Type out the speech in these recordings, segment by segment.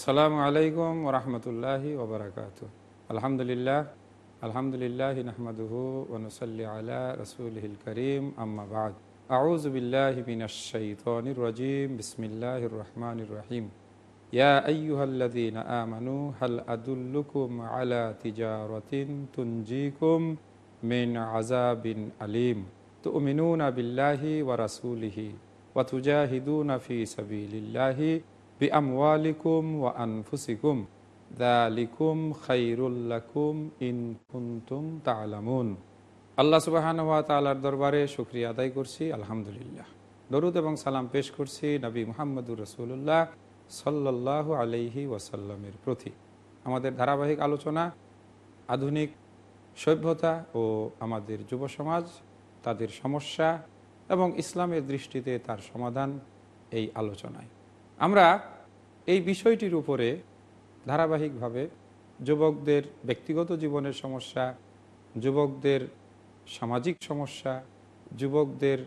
আসসালামু আলাইকুম ওরহমতুল্লাহি ওবরাকাত আলহামদুলিল্লাহ আলহামদুলিল্লাহ নাহমাদুহু ওনসল্লি আলা রসুলহিল করিম আম্মাবাদ আউজ বিল্লাহিমিনশাইতনির রজিম, বিসমিল্লাহির রহমানির রহিম। ইয়া আইয়ুহাল্লাযীন আমানু, হাল আদুল্লুকুম আলা তিজারাতিন তুনজিকুম মিন আযাবিন আলিম। তুমিনুনা বিল্লাহি ওয়া রাসূলিহি ওয়া তুজাহিদুনা ফি সাবিলিল্লাহি বিআমওয়ালিকুম ওয়া আনফুসিকুম। দালিকুম খাইরুল্লাকুম ইন কুনতুম তালামুন আল্লাহ সুবাহান ওয়া তালার দরবারে শুক্রিয়া আদায় করছি, আলহামদুলিল্লাহ। দরুদ এবং সালাম পেশ করছি নবী মোহাম্মদুর রসুল্লাহ সাল্লাহ আলহি ওয়াসাল্লামের প্রতি। আমাদের ধারাবাহিক আলোচনা, আধুনিক সভ্যতা ও আমাদের যুব সমাজ, তাদের সমস্যা এবং ইসলামের দৃষ্টিতে তার সমাধান এই আলোচনায়। আমরা এই বিষয়টির উপরে ধারাবাহিকভাবে যুবকদের ব্যক্তিগত জীবনের সমস্যা, যুবকদের সামাজিক সমস্যা, যুবকদের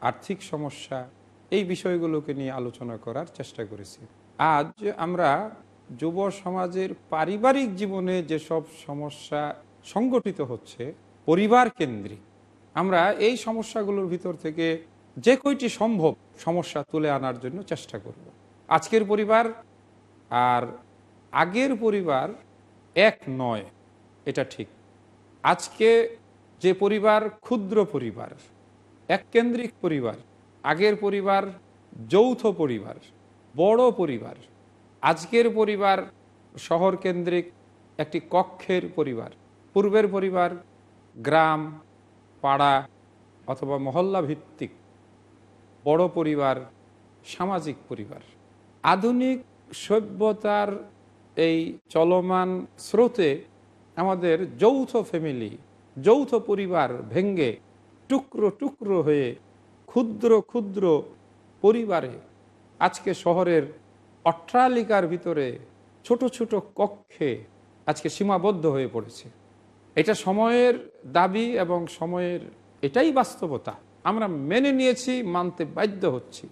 আর্থিক সমস্যা এই বিষয়গুলোকে নিয়ে আলোচনা করার চেষ্টা করেছি। আজ আমরা যুব সমাজের পারিবারিক জীবনে যেসব সমস্যা সংগঠিত হচ্ছে, পরিবার কেন্দ্রিক, আমরা এই সমস্যাগুলোর ভিতর থেকে যে কয়টি সম্ভব সমস্যা তুলে আনার জন্য চেষ্টা করব। আজকের পরিবার আর আগের পরিবার এক নয়, এটা ঠিক। আজকে যে পরিবার ক্ষুদ্র পরিবার, এক কেন্দ্রিক পরিবার, আগের পরিবার যৌথ পরিবার, বড় পরিবার, আজকের পরিবার শহর কেন্দ্রিক একটি কক্ষের পরিবার, পূর্বের পরিবার গ্রাম, পাড়া অথবা মহল্লা ভিত্তিক, বড় পরিবার সামাজিক পরিবার। আধুনিক সভ্যতার এই চলমান স্রোতে আমাদের যৌথ ফ্যামিলি যৌথ পরিবার ভেঙ্গে টুকরো টুকরো হয়ে ক্ষুদ্র ক্ষুদ্র পরিবারে আজকে শহরের অট্টালিকার ভিতরে ছোট ছোট কক্ষে আজকে সীমাবদ্ধ হয়ে পড়েছে। এটা সময়ের দাবি এবং সময়ের এটাই বাস্তবতা। আমরা মেনে নিয়েছি, মানতে বাধ্য হচ্ছি।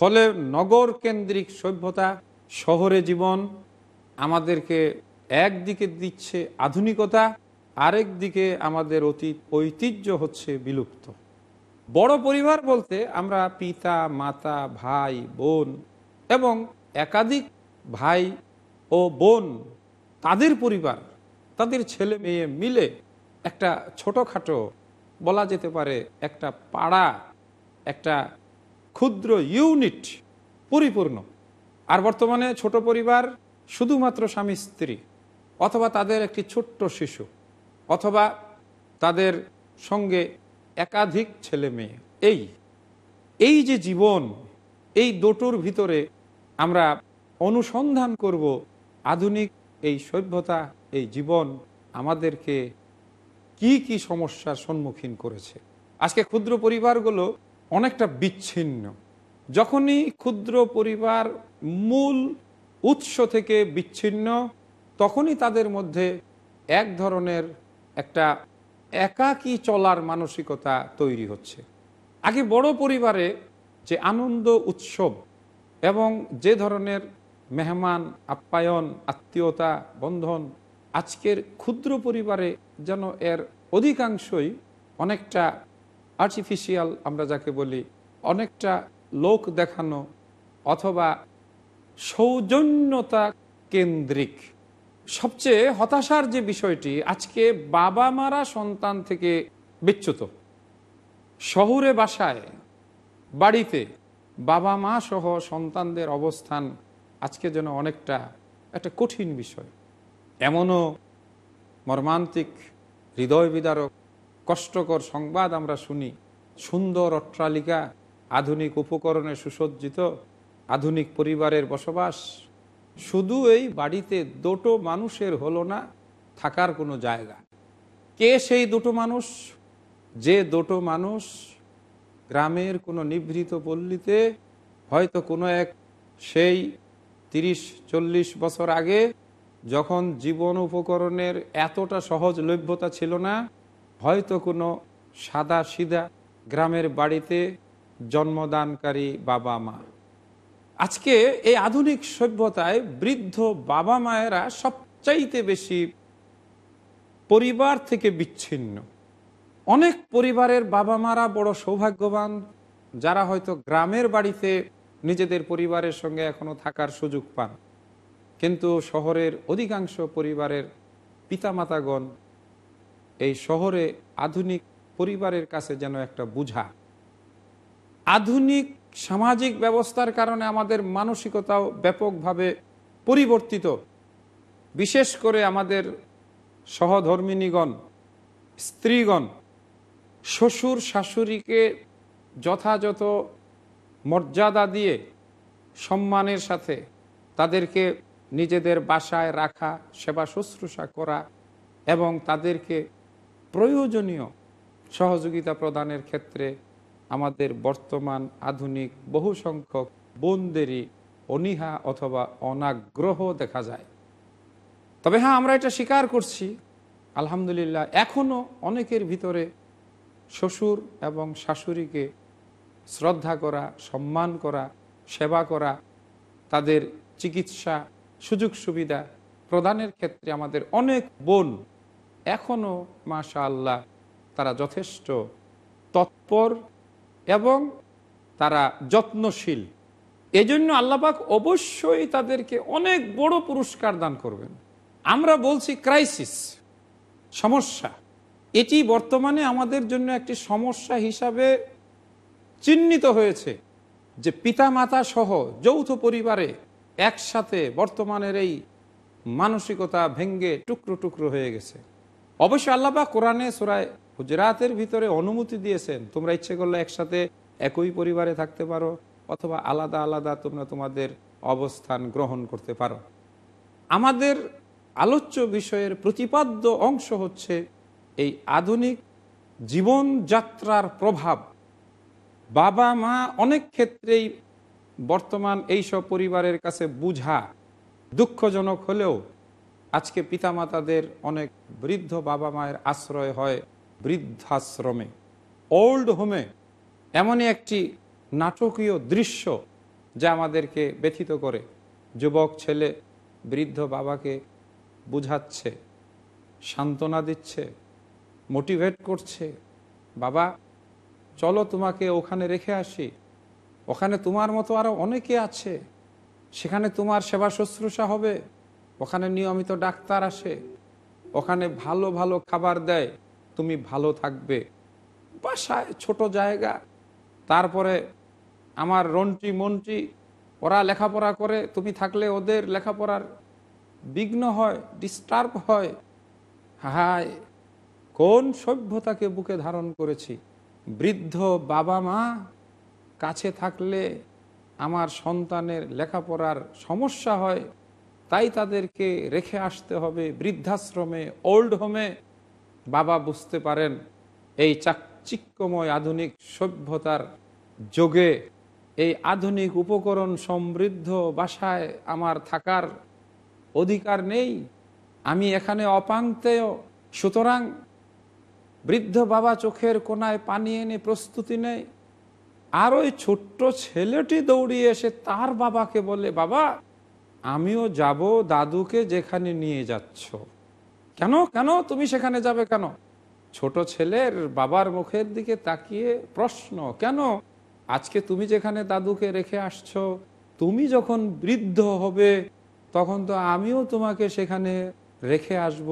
ফলে নগর কেন্দ্রিক সভ্যতা, শহরে জীবন আমাদেরকে একদিকে দিচ্ছে আধুনিকতা, আরেক দিকে আমাদের অতীত ঐতিহ্য হচ্ছে বিলুপ্ত। বড় পরিবার বলতে আমরা পিতা, মাতা, ভাই, বোন এবং একাধিক ভাই ও বোন, তাদের পরিবার, তাদের ছেলে মেয়ে মিলে একটা ছোটোখাটো বলা যেতে পারে একটা পাড়া, একটা ক্ষুদ্র ইউনিট পরিপূর্ণ। আর বর্তমানে ছোট পরিবার শুধুমাত্র স্বামী স্ত্রী অথবা তাদের একটি ছোট্ট শিশু অথবা তাদের সঙ্গে একাধিক ছেলে মেয়ে। এই এই যে জীবন, এই দুটোর ভিতরে আমরা অনুসন্ধান করব আধুনিক এই সভ্যতা, এই জীবন আমাদেরকে কি কি সমস্যার সম্মুখীন করেছে। আজকে ক্ষুদ্র পরিবারগুলো অনেকটা বিচ্ছিন্ন। যখনই ক্ষুদ্র পরিবার মূল উৎস থেকে বিচ্ছিন্ন, তখনই তাদের মধ্যে এক ধরনের একটা একাকী চলার মানসিকতা তৈরি হচ্ছে। আগে বড় পরিবারে যে আনন্দ উৎসব এবং যে ধরনের মেহমান, আপ্যায়ন, আত্মীয়তা, বন্ধন, আজকের ক্ষুদ্র পরিবারে যেন এর অধিকাংশই অনেকটা আর্টিফিশিয়াল আমরা যাকে বলি, অনেকটা লোক দেখানো অথবা সৌজন্যতা কেন্দ্রিক। সবচেয়ে হতাশার যে বিষয়টি, আজকে বাবা মারা সন্তান থেকে বিচ্যুত। শহুরে বাসায়, বাড়িতে বাবা মা সহ সন্তানদের অবস্থান আজকে যেন অনেকটা একটা কঠিন বিষয়। এমনও মর্মান্তিক হৃদয় বিদারক কষ্টকর সংবাদ আমরা শুনি। সুন্দর অট্টালিকা, আধুনিক উপকরণে সুসজ্জিত, আধুনিক পরিবারের বসবাস। শুধু এই বাড়িতে দুটো মানুষের হলো না, থাকার কোনো জায়গা। কে সেই দুটো মানুষ? যে দুটো মানুষ গ্রামের কোনো নিভৃত পল্লীতে, হয়তো কোনো এক সেই তিরিশ, চল্লিশ বছর আগে, যখন জীবন উপকরণের এতটা সহজলভ্যতা ছিল না হয়তো কোনো সাদা সিধা গ্রামের বাড়িতে জন্মদানকারী বাবা মা। আজকে এই আধুনিক সভ্যতায় বৃদ্ধ বাবা মায়েরা সবচাইতে বেশি পরিবার থেকে বিচ্ছিন্ন। অনেক পরিবারের বাবা মারা বড় সৌভাগ্যবান, যারা হয়তো গ্রামের বাড়িতে নিজেদের পরিবারের সঙ্গে এখনও থাকার সুযোগ পান। কিন্তু শহরের অধিকাংশ পরিবারের পিতামাতাগণ এই শহরে আধুনিক পরিবারের কাছে যেন একটা বুঝা। আধুনিক সামাজিক ব্যবস্থার কারণে আমাদের মানসিকতাও ব্যাপকভাবে পরিবর্তিত। বিশেষ করে আমাদের সহধর্মিনীগণ, স্ত্রীগণ, শ্বশুর শাশুড়িকে যথাযথ মর্যাদা দিয়ে সম্মানের সাথে তাদেরকে নিজেদের বাসায় রাখা, সেবা শুশ্রূষা করা এবং তাদেরকে প্রয়োজনীয় সহযোগিতা প্রদানের ক্ষেত্রে আমাদের বর্তমান আধুনিক বহু সংখ্যক বোনদেরই অনীহা অথবা অনাগ্রহ দেখা যায়। তবে হ্যাঁ আমরা এটা স্বীকার করছি। আলহামদুলিল্লাহ এখনও অনেকের ভিতরে শ্বশুর এবং শাশুড়িকে শ্রদ্ধা করা, সম্মান করা, সেবা করা, তাদের চিকিৎসা সুযোগ সুবিধা প্রদানের ক্ষেত্রে আমাদের অনেক বোন এখনও মাশা আল্লাহ তারা যথেষ্ট তৎপর এবং তারা যত্নশীল। এজন্য আল্লাপাক অবশ্যই তাদেরকে অনেক বড় পুরস্কার দান করবেন। আমরা বলছি ক্রাইসিস সমস্যা। এটি বর্তমানে আমাদের জন্য একটি সমস্যা হিসাবে চিহ্নিত হয়েছে যে পিতা মাতা সহ যৌথ পরিবারে একসাথে বর্তমানের এই মানসিকতা ভেঙ্গে টুকরো টুকরো হয়ে গেছে। অবশ্য আল্লাপা কোরআনে সোরায় হুজরাতের ভিতরে অনুমতি দিয়েছেন, তোমরা ইচ্ছে করলে একসাথে একই পরিবারে থাকতে পারো অথবা আলাদা আলাদা তোমরা তোমাদের অবস্থান গ্রহণ করতে পারো। আমাদের আলোচ্য বিষয়ের প্রতিপাদ্য অংশ হচ্ছে এই আধুনিক জীবনযাত্রার প্রভাব। বাবা মা অনেক ক্ষেত্রেই বর্তমান এইসব পরিবারের কাছে বুঝা দুঃখজনক হলেও আজকে পিতামাতাদের অনেক বৃদ্ধ বাবা মায়ের আশ্রয় হয় বৃদ্ধাশ্রমে ওল্ড হোমে এমনই একটি নাটকীয় দৃশ্য যা আমাদেরকে ব্যথিত করে। যুবক ছেলে বৃদ্ধ বাবাকে বুঝাচ্ছে, সান্ত্বনা দিচ্ছে মোটিভেট করছে, বাবা, চলো তোমাকে ওখানে রেখে আসি। ওখানে তোমার মতো আরও অনেকে আছে। সেখানে তোমার সেবা শুশ্রূষা হবে। ওখানে নিয়মিত ডাক্তার আসে। ওখানে ভালো ভালো খাবার দেয়। তুমি ভালো থাকবে। বাসায় ছোট জায়গা। তারপরে আমার রন্টি মন্টি, ওরা লেখাপড়া করে, তুমি থাকলে ওদের লেখাপড়ার বিঘ্ন হয় ডিস্টার্ব হয়। হায়, কোন সভ্যতাকে বুকে ধারণ করেছি। বৃদ্ধ বাবা মা কাছে থাকলে আমার সন্তানের লেখাপড়ার সমস্যা হয়। তাই তাদেরকে রেখে আসতে হবে বৃদ্ধাশ্রমে, ওল্ড হোমে। বাবা বুঝতে পারেন, এই চাকচিক্যময় আধুনিক সভ্যতার যোগে এই আধুনিক উপকরণ সমৃদ্ধ বাসায় আমার থাকার অধিকার নেই। আমি এখানে অপাঙ্ক্তেয় সুতরাং বৃদ্ধ বাবা চোখের কোনায় পানি এনে প্রস্তুতি নেয়। আর ওই ছোট্ট ছেলেটি দৌড়িয়ে এসে তার বাবাকে বলে, বাবা আমিও যাব দাদুকে যেখানে নিয়ে যাচ্ছ। কেন? কেন? তুমি সেখানে যাবে কেন? ছোট ছেলের বাবার মুখের দিকে তাকিয়ে প্রশ্ন, কেন? আজকে তুমি যেখানে দাদুকে রেখে আসছো, তুমি যখন বৃদ্ধ হবে, তখন তো আমিও তোমাকে সেখানে রেখে আসব।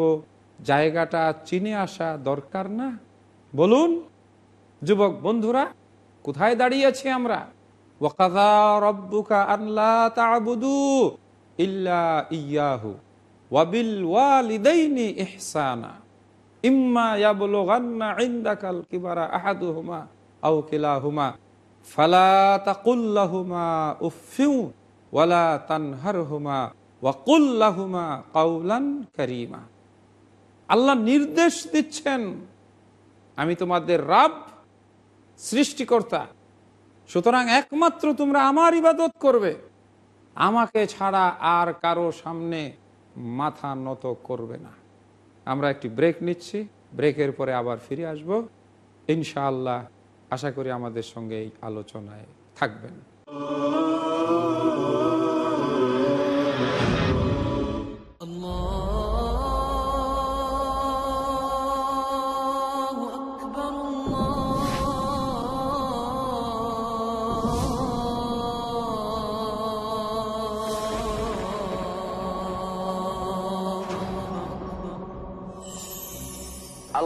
জায়গাটা চিনে আসা দরকার না। বলুন, যুবক বন্ধুরা, কোথায় দাঁড়িয়েছি আমরা? ওয়াকাদা রব্বুকা আল্লাহ তাবুদু? ইল্লা ইয়াহু ওয়াবিল ইম্মা আহাদুহুমা ফালা তাকুল্লাহুমা ওয়ালা তানহারহুমা ওয়াকুল্লাহুমা কাউলান আল্লাহ নির্দেশ দিচ্ছেন, আমি তোমাদের রাব, সৃষ্টিকর্তা। সুতরাং একমাত্র তোমরা আমার ইবাদত করবে। আমাকে ছাড়া আর কারও সামনে মাথা নত করবে না। আমরা একটি ব্রেক নিচ্ছি। ব্রেকের পরে আবার ফিরে আসব। ইনশাআল্লাহ, আশা করি আমাদের সঙ্গে এই আলোচনায় থাকবেন।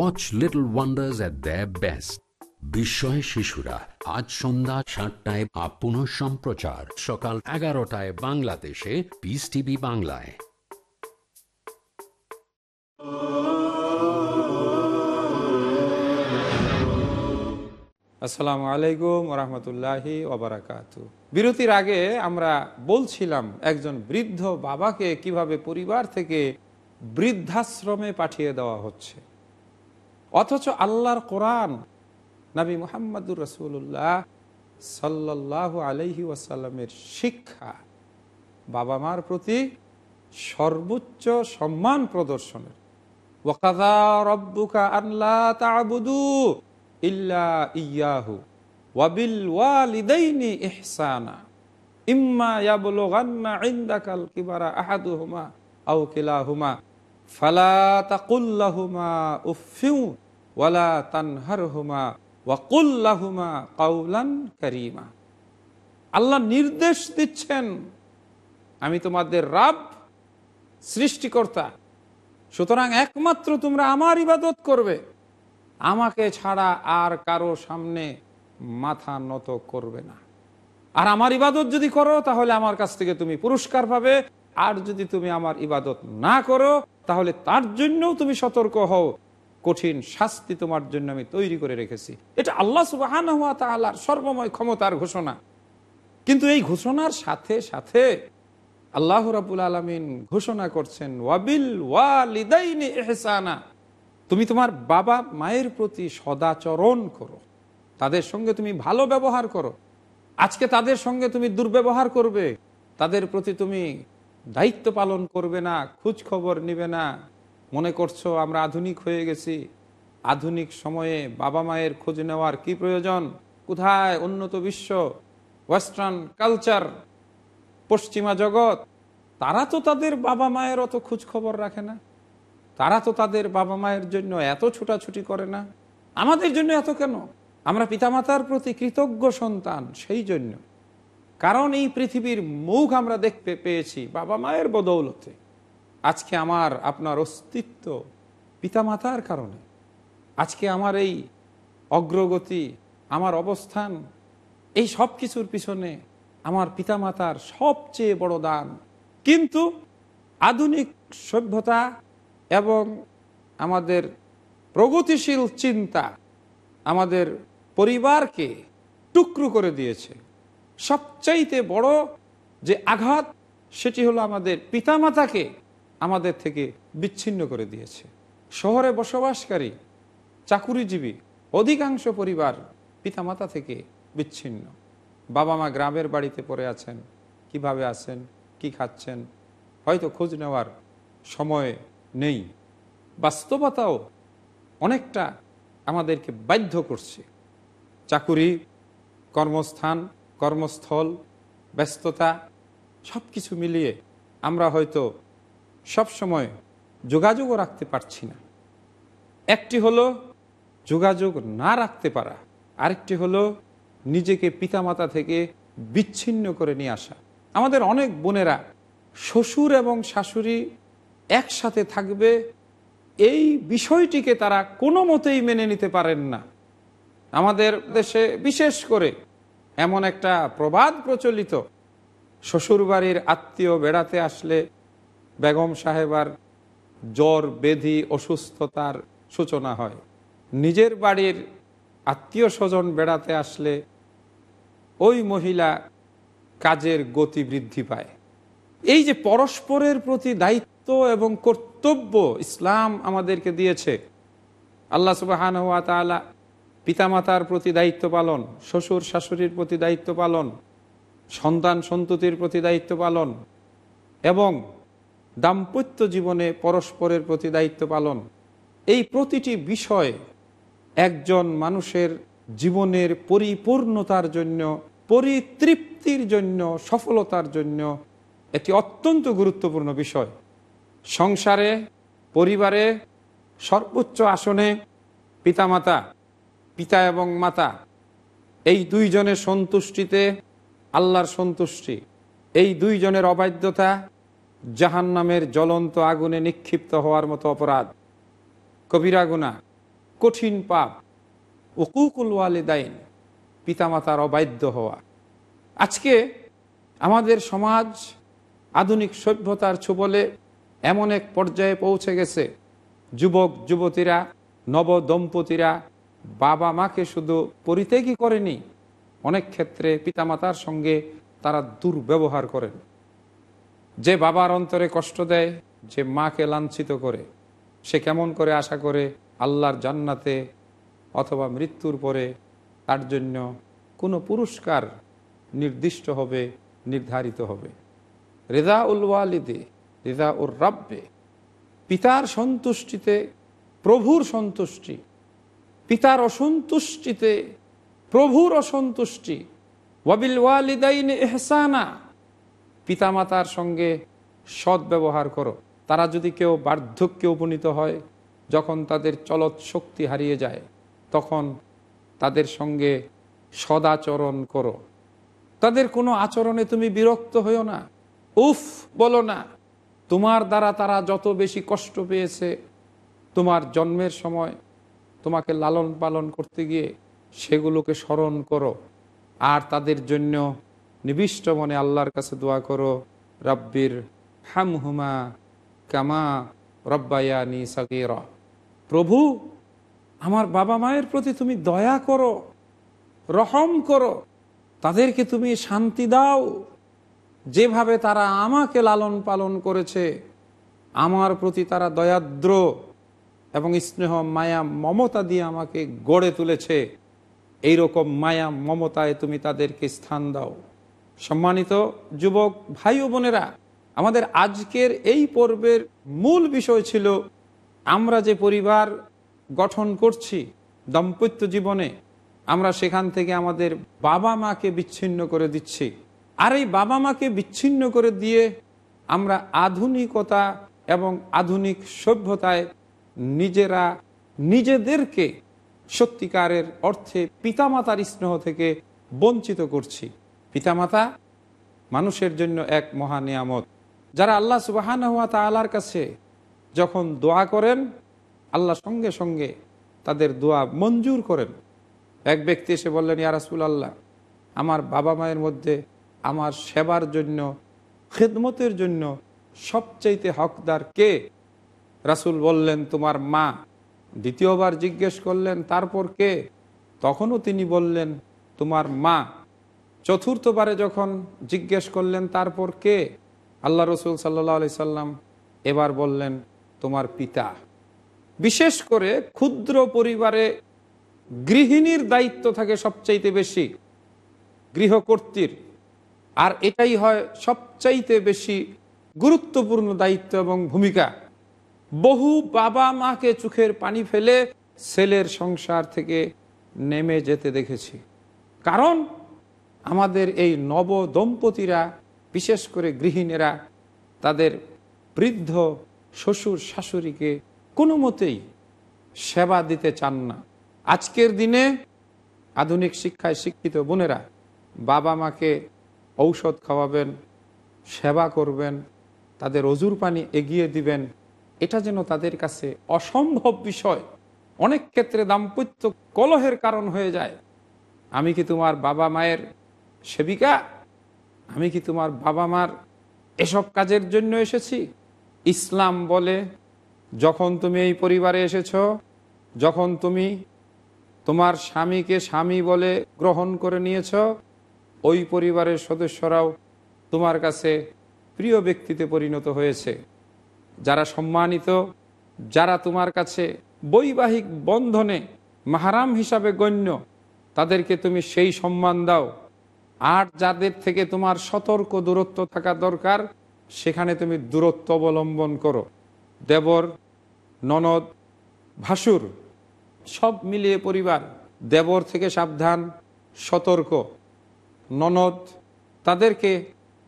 Watch little wonders at the best বিস্ময় শিশুরা, আজ সন্ধ্যা সাতটায় বা পুনঃ সম্প্রচার, সকাল এগারোটায় বাংলাদেশে পিস টিভি বাংলায়। আসসালামু আলাইকুম রহমতুল্লাহি ওবরাকাত। বিরতির আগে আমরা বলছিলাম, একজন বৃদ্ধ বাবাকে কীভাবে পরিবার থেকে বৃদ্ধাশ্রমে পাঠিয়ে দেওয়া হচ্ছে। অথচ আল্লাহর কোরআন নবী মোহাম্মদুর রসুল্লাহ সাল্লাহ আলহি ওয়াসাল্লামের শিক্ষা বাবা মার প্রতি সর্বোচ্চ সম্মান প্রদর্শনের। ওয়াকাদা রব্বুকা আল্লাহ তাবুদু ইল্লা ইয়াহু ওয়াবিল ওয়ালিদাইনি ইহসানা। ইম্মা ইয়াবলুগান্না ইনদাকাল কিবারা আহাদুহুমা আও কিলাহুমা। ফালা তাকুল্লাহুমা তানহারহুমা ওয়াকুল্লাহুমা কাউলান আল্লাহ নির্দেশ দিচ্ছেন, আমি তোমাদের রাব, সৃষ্টিকর্তা। সুতরাং একমাত্র তোমরা আমার ইবাদত করবে। আমাকে ছাড়া আর কারও সামনে মাথা নত করবে না। আর আমার ইবাদত যদি করো, তাহলে আমার কাছ থেকে তুমি পুরস্কার পাবে। আর যদি তুমি আমার ইবাদত না করো তাহলে তার জন্যও তুমি সতর্ক হও। কঠিন শাস্তি তোমার জন্য আমি তৈরি করে রেখেছি। এটা আল্লাহ সুবাহ সর্বময় ক্ষমতার ঘোষণা। কিন্তু এই ঘোষণার সাথে সাথে আল্লাহ রাবুল আলমিন ঘোষণা করছেন, ওয়াবিল ওয়ালিদাইনি এহসানা তুমি তোমার বাবা মায়ের প্রতি সদাচরণ করো। তাদের সঙ্গে তুমি ভালো ব্যবহার করো। আজকে তাদের সঙ্গে তুমি দুর্ব্যবহার করবে। তাদের প্রতি তুমি দায়িত্ব পালন করবে না খোঁজ খবর নিবে না। মনে করছ আমরা আধুনিক হয়ে গেছি? আধুনিক সময়ে বাবা মায়ের খোঁজ নেওয়ার কি প্রয়োজন? কোথায় উন্নত বিশ্ব, ওয়েস্টার্ন কালচার, পশ্চিমা জগৎ? তারা তো তাদের বাবা মায়ের অত খোঁজ খবর রাখে না। তারা তো তাদের বাবা মায়ের জন্য এত ছুটাছুটি করে না। আমাদের জন্য এত কেন? আমরা পিতামাতার প্রতি কৃতজ্ঞ সন্তান, সেই জন্য। কারণ এই পৃথিবীর মুখ আমরা দেখতে পেয়েছি বাবা মায়ের বদৌলতে। আজকে আমার, আপনার অস্তিত্ব পিতামাতার কারণে। আজকে আমার এই অগ্রগতি, আমার অবস্থান, এই সব কিছুর পিছনে আমার পিতামাতার সবচেয়ে বড় দান। কিন্তু আধুনিক সভ্যতা এবং আমাদের প্রগতিশীল চিন্তা আমাদের পরিবারকে টুকরো করে দিয়েছে। সবচাইতে বড় যে আঘাত, সেটি হলো আমাদের পিতামাতাকে আমাদের থেকে বিচ্ছিন্ন করে দিয়েছে। শহরে বসবাসকারী, চাকুরিজীবী, অধিকাংশ পরিবার পিতামাতা থেকে বিচ্ছিন্ন। বাবা মা গ্রামের বাড়িতে পড়ে আছেন, কীভাবে আছেন, কি খাচ্ছেন, হয়তো খোঁজ নেওয়ার সময় নেই। বাস্তবতাও অনেকটা আমাদেরকে বাধ্য করছে। চাকুরি, কর্মস্থান কর্মস্থল, ব্যস্ততা সব কিছু মিলিয়ে আমরা হয়তো সব সময় যোগাযোগও রাখতে পারছি না। একটি হলো যোগাযোগ না রাখতে পারা, আরেকটি হলো নিজেকে পিতামাতা থেকে বিচ্ছিন্ন করে নিয়ে আসা। আমাদের অনেক বোনেরা শ্বশুর এবং শাশুড়ি একসাথে থাকবে, এই বিষয়টিকে তারা কোনো মতেই মেনে নিতে পারেন না। আমাদের দেশে বিশেষ করে এমন একটা প্রবাদ প্রচলিত। শ্বশুরবাড়ির আত্মীয় বেড়াতে আসলে বেগম সাহেবার জ্বর, বেধি, অসুস্থতার সূচনা হয়। নিজের বাড়ির আত্মীয় স্বজন বেড়াতে আসলে ওই মহিলা কাজের গতি বৃদ্ধি পায়। এই যে পরস্পরের প্রতি দায়িত্ব এবং কর্তব্য ইসলাম আমাদেরকে দিয়েছে। আল্লাহ তালা পিতামাতার প্রতি দায়িত্ব পালন, শ্বশুর শাশুড়ির প্রতি দায়িত্ব পালন, সন্তান সন্ততির প্রতি দায়িত্ব পালন এবং দাম্পত্য জীবনে পরস্পরের প্রতি দায়িত্ব পালন। এই প্রতিটি বিষয় একজন মানুষের জীবনের পরিপূর্ণতার জন্য, পরিতৃপ্তির জন্য, সফলতার জন্য একটি অত্যন্ত গুরুত্বপূর্ণ বিষয়। সংসারে, পরিবারে সর্বোচ্চ আসনে পিতামাতা। পিতা এবং মাতা, এই দুইজনের সন্তুষ্টিতে আল্লাহর সন্তুষ্টি, এই দুইজনের অবাধ্যতা জাহান নামের জ্বলন্ত আগুনে নিক্ষিপ্ত হওয়ার মতো অপরাধ। কবিরা গুণা কঠিন পাপ, উকুকুল ওয়ালিদাইন, পিতামাতার অবাধ্য হওয়া। আজকে আমাদের সমাজ আধুনিক সভ্যতার ছোবলে এমন এক পর্যায়ে পৌঁছে গেছে। যুবক, যুবতীরা নব দম্পতিরা বাবা মাকে শুধু পরিত্যাগই করেনি, অনেক ক্ষেত্রে পিতামাতার সঙ্গে তারা দুর্ব্যবহার করেন। যে বাবার অন্তরে কষ্ট দেয়, যে মাকে লাঞ্ছিত করে, সে কেমন করে আশা করে আল্লাহর জান্নাতে অথবা মৃত্যুর পরে তার জন্য কোনো পুরস্কার নির্দিষ্ট হবে, নির্ধারিত হবে। রেজা উল ওয়ালিদে রেদা উর রাব্বে, পিতার সন্তুষ্টিতে প্রভুর সন্তুষ্টি পিতার অসন্তুষ্টিতে, প্রভুর অসন্তুষ্টি। ওয়াবিল ওয়ালিদাইন এহসানা পিতামাতার সঙ্গে সৎ ব্যবহার করো। তারা যদি কেউ বার্ধক্যে উপনীত হয়, যখন তাদের চলত শক্তি হারিয়ে যায়, তখন তাদের সঙ্গে সদাচরণ করো। তাদের কোনো আচরণে তুমি বিরক্ত হইও না। উফ, বলো না। তোমার দ্বারা তারা যত বেশি কষ্ট পেয়েছে, তোমার জন্মের সময় তোমাকে লালন পালন করতে গিয়ে সেগুলোকে স্মরণ করো। আর তাদের জন্য নিবিষ্ট মনে আল্লাহর কাছে দোয়া করো, রব্বির হামহুমা কামা রব্বায়ানি সাকিরা প্রভু, আমার বাবা মায়ের প্রতি তুমি দয়া করো, রহম করো, তাদেরকে তুমি শান্তি দাও। যেভাবে তারা আমাকে লালন পালন করেছে, আমার প্রতি তারা দয়াদ্র। এবং স্নেহ, মায়া, মমতা দিয়ে আমাকে গড়ে তুলেছে। এই রকম মায়া, মমতায় তুমি তাদেরকে স্থান দাও। সম্মানিত যুবক, ভাই ও বোনেরা, আমাদের আজকের এই পর্বের মূল বিষয় ছিল, আমরা যে পরিবার গঠন করছি দাম্পত্য জীবনে, আমরা সেখান থেকে আমাদের বাবা মাকে বিচ্ছিন্ন করে দিচ্ছি। আর এই বাবা মাকে বিচ্ছিন্ন করে দিয়ে আমরা আধুনিকতা এবং আধুনিক সভ্যতায় নিজেরা নিজেদেরকে সত্যিকারের অর্থে পিতামাতার স্নেহ থেকে বঞ্চিত করছি। পিতামাতা মানুষের জন্য এক মহা নিয়ামত। যারা আল্লাহ সুবাহান হুয়া তালার কাছে যখন দোয়া করেন, আল্লাহ সঙ্গে সঙ্গে তাদের দোয়া মঞ্জুর করেন। এক ব্যক্তি এসে বললেন ইয়ারাসুল আল্লাহ আমার বাবা মায়ের মধ্যে আমার সেবার জন্য, খেদমতের জন্য সবচাইতে হকদার কে? রাসুল বললেন, তোমার মা। দ্বিতীয়বার জিজ্ঞেস করলেন, তারপর কে? তখনও তিনি বললেন, তোমার মা। চতুর্থবারে যখন জিজ্ঞেস করলেন, তারপর কে? আল্লাহ রসুল সাল্লাহ আলি সাল্লাম এবার বললেন, তোমার পিতা। বিশেষ করে ক্ষুদ্র পরিবারে গৃহিণীর দায়িত্ব থাকে সবচাইতে বেশি গৃহকর্তীর আর এটাই হয় সবচাইতে বেশি গুরুত্বপূর্ণ দায়িত্ব এবং ভূমিকা। বহু বাবা মাকে চোখের পানি ফেলে ছেলের সংসার থেকে নেমে যেতে দেখেছি। কারণ আমাদের এই নব দম্পতিরা, বিশেষ করে গৃহিণীরা, তাদের বৃদ্ধ শ্বশুর শাশুড়িকে কোনো মতেই সেবা দিতে চান না। আজকের দিনে আধুনিক শিক্ষায় শিক্ষিত বোনেরা বাবা মাকে ঔষধ খাওয়াবেন, সেবা করবেন, তাদের অজুর পানি এগিয়ে দিবেন এটা যেন তাদের কাছে অসম্ভব বিষয়। অনেক ক্ষেত্রে দাম্পত্য কলহের কারণ হয়ে যায়। আমি কি তোমার বাবা মায়ের সেবিকা? আমি কি তোমার বাবা মার এসব কাজের জন্য এসেছি? ইসলাম বলে, যখন তুমি এই পরিবারে এসেছ, যখন তুমি তোমার স্বামীকে স্বামী বলে গ্রহণ করে নিয়েছ, ওই পরিবারের সদস্যরাও তোমার কাছে প্রিয় ব্যক্তিতে পরিণত হয়েছে। যারা সম্মানিত, যারা তোমার কাছে বৈবাহিক বন্ধনে মাহারাম হিসাবে গণ্য, তাদেরকে তুমি সেই সম্মান দাও। আর যাদের থেকে তোমার সতর্ক দূরত্ব থাকা দরকার, সেখানে তুমি দূরত্ব অবলম্বন করো। দেবর, ননদ, ভাসুর, সব মিলিয়ে পরিবার দেবর থেকে সাবধান, সতর্ক। ননদ, তাদেরকে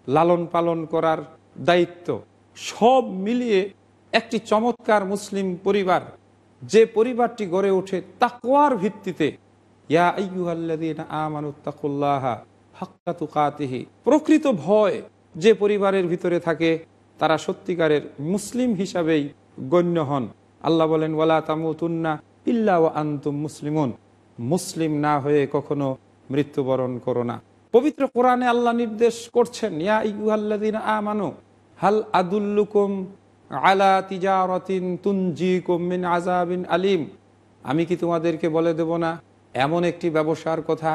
লালন পালন করার দায়িত্ব। সব মিলিয়ে একটি চমৎকার মুসলিম পরিবার। যে পরিবারটি গড়ে ওঠে তাকওয়ার ভিত্তিতে। প্রকৃত ভয় যে পরিবারের ভিতরে থাকে, তারা সত্যিকারের মুসলিম হিসাবেই গণ্য হন। আল্লাহ বলেন, ওয়ালা তামুতুন্না ইল্লা আনতুম মুসলিমুন। মুসলিম না হয়ে কখনো মৃত্যুবরণ করো না। পবিত্র কোরআনে আল্লাহ নির্দেশ করছেন, ইয়া আইয়ুহাল্লাযীনা আমানু হাল আদুল্লুকুম আলা তিজারাতিন তুনজিকুম মিন আযাবিন আলিম। আমি কি তোমাদেরকে বলে দেব না, এমন একটি ব্যবসার কথা,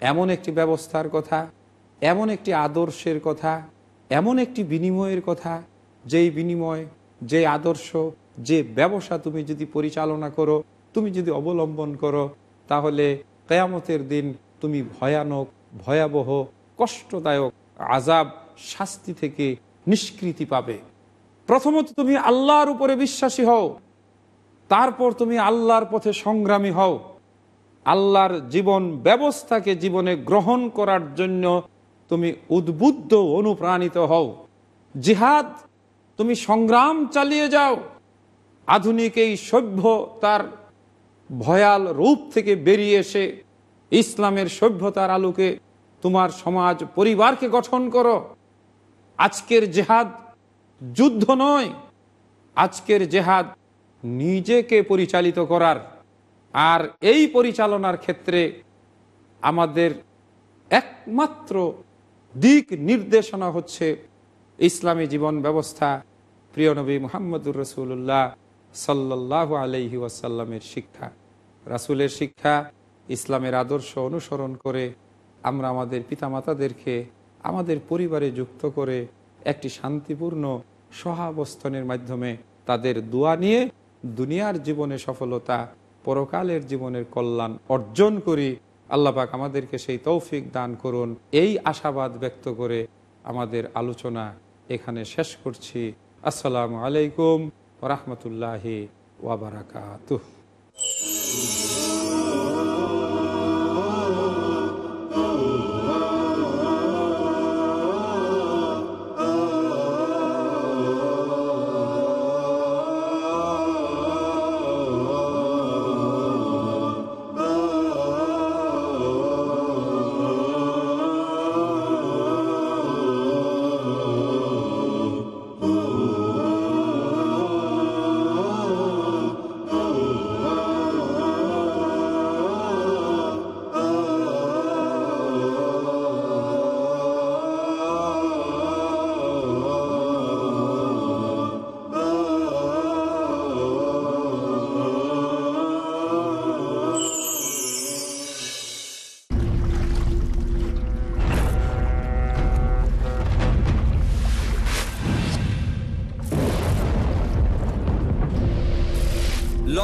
এমন একটি ব্যবস্থার কথা, এমন একটি আদর্শের কথা, এমন একটি বিনিময়ের কথা, যেই বিনিময় যে আদর্শ, যে ব্যবসা তুমি যদি পরিচালনা করো, তুমি যদি অবলম্বন করো, তাহলে কেয়ামতের দিন তুমি ভয়ানক, ভয়াবহ, কষ্টদায়ক আজাব শাস্তি থেকে নিষ্কৃতি পাবে। প্রথমত তুমি আল্লাহর উপরে বিশ্বাসী হও। তারপর তুমি আল্লাহর পথে সংগ্রামী হও। আল্লাহর জীবন ব্যবস্থাকে জীবনে গ্রহণ করার জন্য তুমি উদ্বুদ্ধ, অনুপ্রাণিত হও। জিহাদ, তুমি সংগ্রাম চালিয়ে যাও। আধুনিক এই সভ্য তার ভয়াল রূপ থেকে বেরিয়ে এসে ইসলামের সভ্যতার আলোকে তোমার সমাজ, পরিবারকে গঠন করো। আজকের জেহাদ যুদ্ধ নয়। আজকের জেহাদ নিজেকে পরিচালিত করার। আর এই পরিচালনার ক্ষেত্রে আমাদের একমাত্র দিক নির্দেশনা হচ্ছে ইসলামী জীবন ব্যবস্থা। প্রিয় নবী মোহাম্মদুর রসুল্লাহ সাল্লাহ আলহি ওয়াসাল্লামের শিক্ষা। রাসুলের শিক্ষা, ইসলামের আদর্শ অনুসরণ করে আমরা আমাদের পিতামাতাদেরকে আমাদের পরিবারে যুক্ত করে একটি শান্তিপূর্ণ সহাবস্থানের মাধ্যমে তাদের দোয়া নিয়ে দুনিয়ার জীবনে সফলতা, পরকালের জীবনের কল্যাণ অর্জন করি। আল্লাপাক আমাদেরকে সেই তৌফিক দান করুন। এই আশাবাদ ব্যক্ত করে আমাদের আলোচনা এখানে শেষ করছি। আসসালামু আলাইকুম রহমতুল্লাহি ওয়াবারাকাতুহ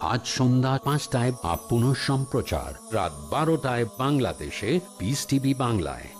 আজ সন্ধ্যা পাঁচটায় বা পুনঃ সম্প্রচার রাত বারোটায় বাংলাদেশে পিস টিভি বাংলায়।